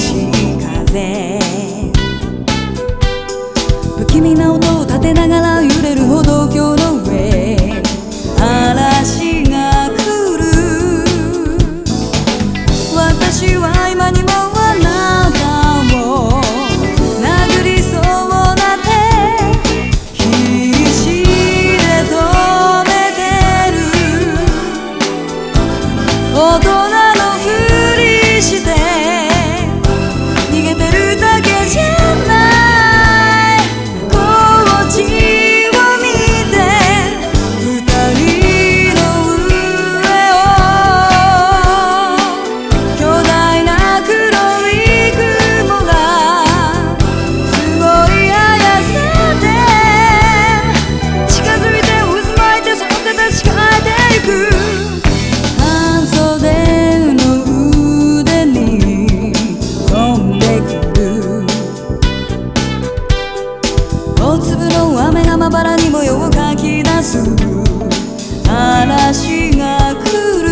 しい風。不気味な音を立てながら粒の雨がまばらに模様を描き出す。嵐が来る。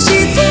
して